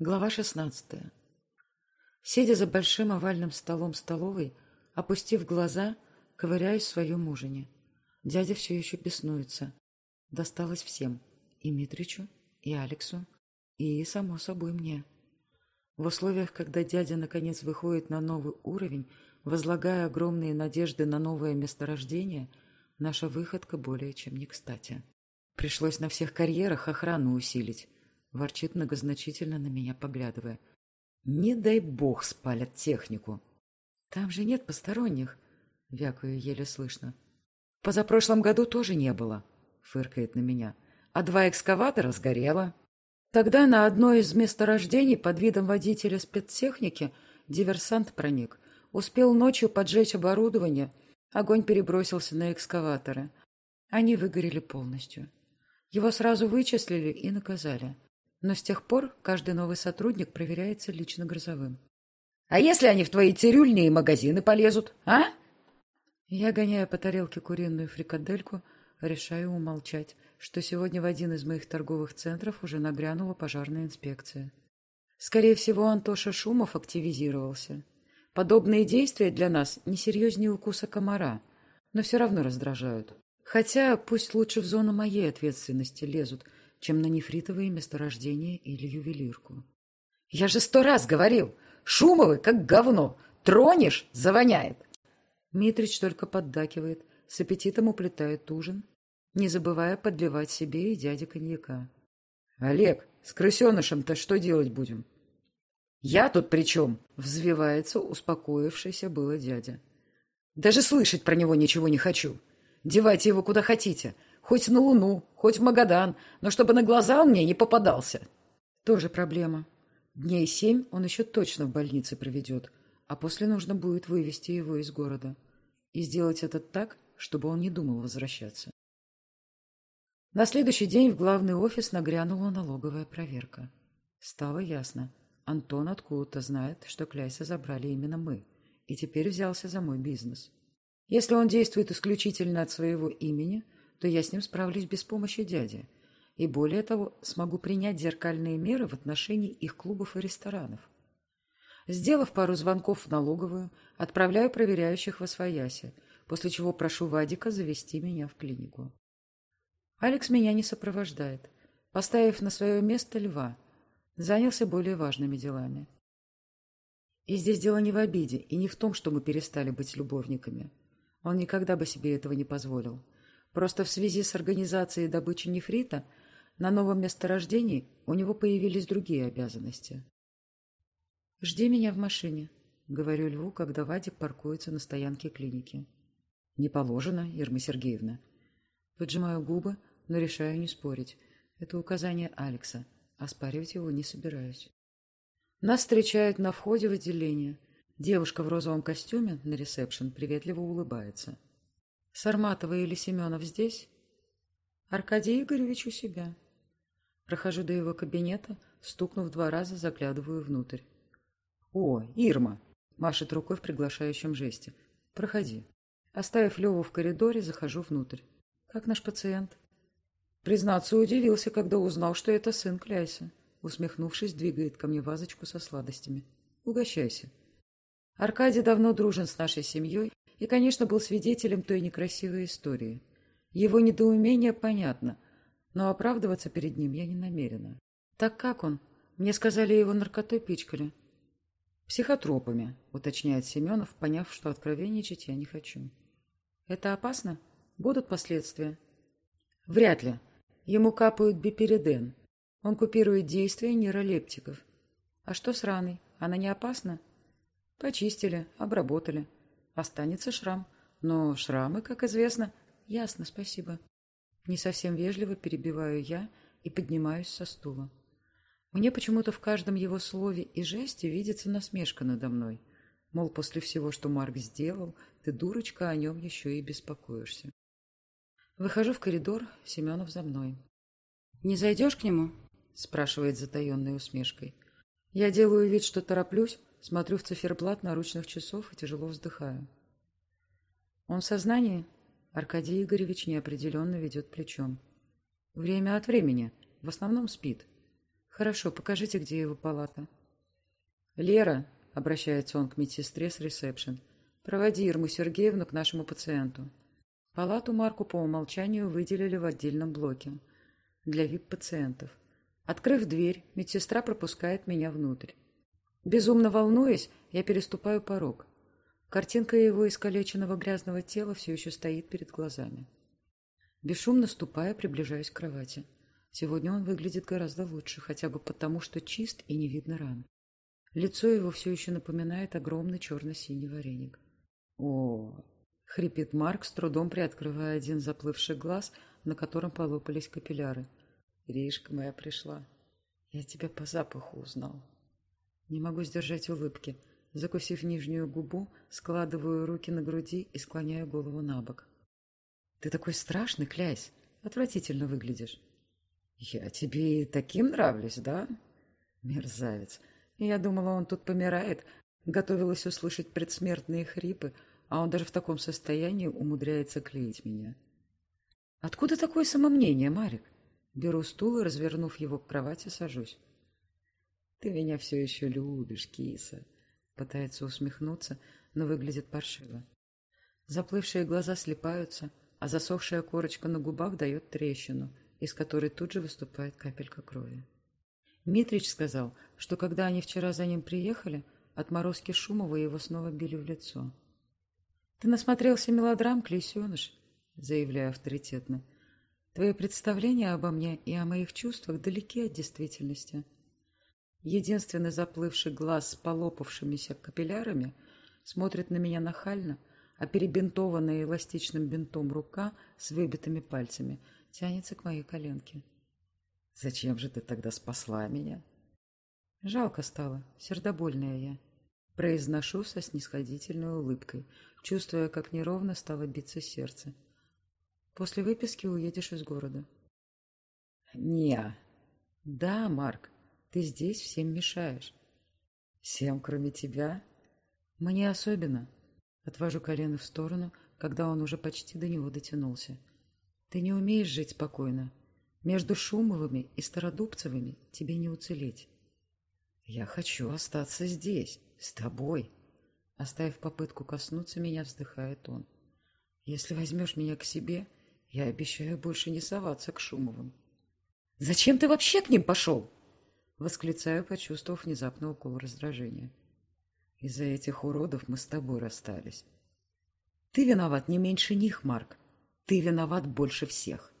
Глава шестнадцатая. Сидя за большим овальным столом столовой, опустив глаза, ковыряюсь в своем ужине. Дядя все еще беснуется. Досталось всем. И Митричу, и Алексу, и, само собой, мне. В условиях, когда дядя наконец выходит на новый уровень, возлагая огромные надежды на новое месторождение, наша выходка более чем не кстати. Пришлось на всех карьерах охрану усилить. Ворчит многозначительно на меня, поглядывая. Не дай бог спалят технику. Там же нет посторонних, вякаю еле слышно. В позапрошлом году тоже не было, фыркает на меня. А два экскаватора сгорело. Тогда на одно из месторождений под видом водителя спецтехники диверсант проник. Успел ночью поджечь оборудование. Огонь перебросился на экскаваторы. Они выгорели полностью. Его сразу вычислили и наказали. Но с тех пор каждый новый сотрудник проверяется лично грозовым. «А если они в твои цирюльные магазины полезут, а?» Я, гоняя по тарелке куриную фрикадельку, решаю умолчать, что сегодня в один из моих торговых центров уже нагрянула пожарная инспекция. Скорее всего, Антоша Шумов активизировался. Подобные действия для нас не серьезнее укуса комара, но все равно раздражают. Хотя пусть лучше в зону моей ответственности лезут, чем на нефритовые месторождения или ювелирку. «Я же сто раз говорил! Шумовы, как говно! Тронешь — завоняет!» Митрич только поддакивает, с аппетитом уплетает ужин, не забывая подливать себе и дяде коньяка. «Олег, с крысенышем-то что делать будем?» «Я тут при чем?» — взвивается успокоившийся было дядя. «Даже слышать про него ничего не хочу!» Девайте его куда хотите. Хоть на Луну, хоть в Магадан, но чтобы на глаза он мне не попадался. Тоже проблема. Дней семь он еще точно в больнице проведет, а после нужно будет вывести его из города. И сделать это так, чтобы он не думал возвращаться. На следующий день в главный офис нагрянула налоговая проверка. Стало ясно. Антон откуда-то знает, что Кляйса забрали именно мы, и теперь взялся за мой бизнес. Если он действует исключительно от своего имени, то я с ним справлюсь без помощи дяди. И более того, смогу принять зеркальные меры в отношении их клубов и ресторанов. Сделав пару звонков в налоговую, отправляю проверяющих в Освояси, после чего прошу Вадика завести меня в клинику. Алекс меня не сопровождает, поставив на свое место льва, занялся более важными делами. И здесь дело не в обиде и не в том, что мы перестали быть любовниками. Он никогда бы себе этого не позволил. Просто в связи с организацией добычи нефрита на новом месторождении у него появились другие обязанности. «Жди меня в машине», — говорю Льву, когда Вадик паркуется на стоянке клиники. «Не положено, Ирма Сергеевна». Поджимаю губы, но решаю не спорить. Это указание Алекса. Оспаривать его не собираюсь. Нас встречают на входе в отделение. Девушка в розовом костюме на ресепшн приветливо улыбается. Сарматова или Семенов здесь? Аркадий Игоревич у себя. Прохожу до его кабинета, стукнув два раза, заглядываю внутрь. «О, Ирма!» — машет рукой в приглашающем жесте. «Проходи». Оставив Леву в коридоре, захожу внутрь. «Как наш пациент?» Признаться, удивился, когда узнал, что это сын Кляйса. Усмехнувшись, двигает ко мне вазочку со сладостями. «Угощайся». Аркадий давно дружен с нашей семьей и, конечно, был свидетелем той некрасивой истории. Его недоумение понятно, но оправдываться перед ним я не намерена. Так как он? Мне сказали, его наркотой пичкали. Психотропами, уточняет Семенов, поняв, что откровенничать я не хочу. Это опасно? Будут последствия? Вряд ли. Ему капают бипериден. Он купирует действия нейролептиков. А что с раной? Она не опасна? Почистили, обработали. Останется шрам. Но шрамы, как известно... Ясно, спасибо. Не совсем вежливо перебиваю я и поднимаюсь со стула. Мне почему-то в каждом его слове и жесте видится насмешка надо мной. Мол, после всего, что Марк сделал, ты, дурочка, о нем еще и беспокоишься. Выхожу в коридор, Семенов за мной. «Не зайдешь к нему?» – спрашивает затаенной усмешкой. Я делаю вид, что тороплюсь, Смотрю в циферблат наручных часов и тяжело вздыхаю. Он в сознании? Аркадий Игоревич неопределенно ведет плечом. Время от времени. В основном спит. Хорошо, покажите, где его палата. Лера, обращается он к медсестре с ресепшн, проводи Ирму Сергеевну к нашему пациенту. Палату Марку по умолчанию выделили в отдельном блоке для вип-пациентов. Открыв дверь, медсестра пропускает меня внутрь. Безумно волнуясь, я переступаю порог. Картинка его искалеченного грязного тела все еще стоит перед глазами. Бесшумно ступая, приближаюсь к кровати. Сегодня он выглядит гораздо лучше, хотя бы потому, что чист и не видно ран. Лицо его все еще напоминает огромный черно-синий вареник. о хрипит Марк, с трудом приоткрывая один заплывший глаз, на котором полопались капилляры. «Иришка моя пришла. Я тебя по запаху узнал». Не могу сдержать улыбки. Закусив нижнюю губу, складываю руки на груди и склоняю голову на бок. «Ты такой страшный, Клясь! Отвратительно выглядишь!» «Я тебе и таким нравлюсь, да?» «Мерзавец! Я думала, он тут помирает, готовилась услышать предсмертные хрипы, а он даже в таком состоянии умудряется клеить меня». «Откуда такое самомнение, Марик?» Беру стул и, развернув его к кровати, сажусь. «Ты меня все еще любишь, киса!» Пытается усмехнуться, но выглядит паршиво. Заплывшие глаза слепаются, а засохшая корочка на губах дает трещину, из которой тут же выступает капелька крови. Митрич сказал, что когда они вчера за ним приехали, отморозки Шумова его снова били в лицо. «Ты насмотрелся мелодрам, клейсеныш», — заявляю авторитетно. «Твои представления обо мне и о моих чувствах далеки от действительности». Единственный заплывший глаз с полопавшимися капиллярами смотрит на меня нахально, а перебинтованная эластичным бинтом рука с выбитыми пальцами тянется к моей коленке. «Зачем же ты тогда спасла меня?» Жалко стало, сердобольная я. Произношу со снисходительной улыбкой, чувствуя, как неровно стало биться сердце. После выписки уедешь из города. «Не». «Да, Марк, ты здесь всем мешаешь. Всем, кроме тебя? Мне особенно. Отвожу колено в сторону, когда он уже почти до него дотянулся. Ты не умеешь жить спокойно. Между Шумовыми и Стародубцевыми тебе не уцелеть. Я хочу остаться здесь, с тобой. Оставив попытку коснуться меня, вздыхает он. Если возьмешь меня к себе, я обещаю больше не соваться к Шумовым. Зачем ты вообще к ним пошел? Восклицаю, почувствовав внезапный укол раздражения. Из-за этих уродов мы с тобой расстались. Ты виноват не меньше них, Марк. Ты виноват больше всех.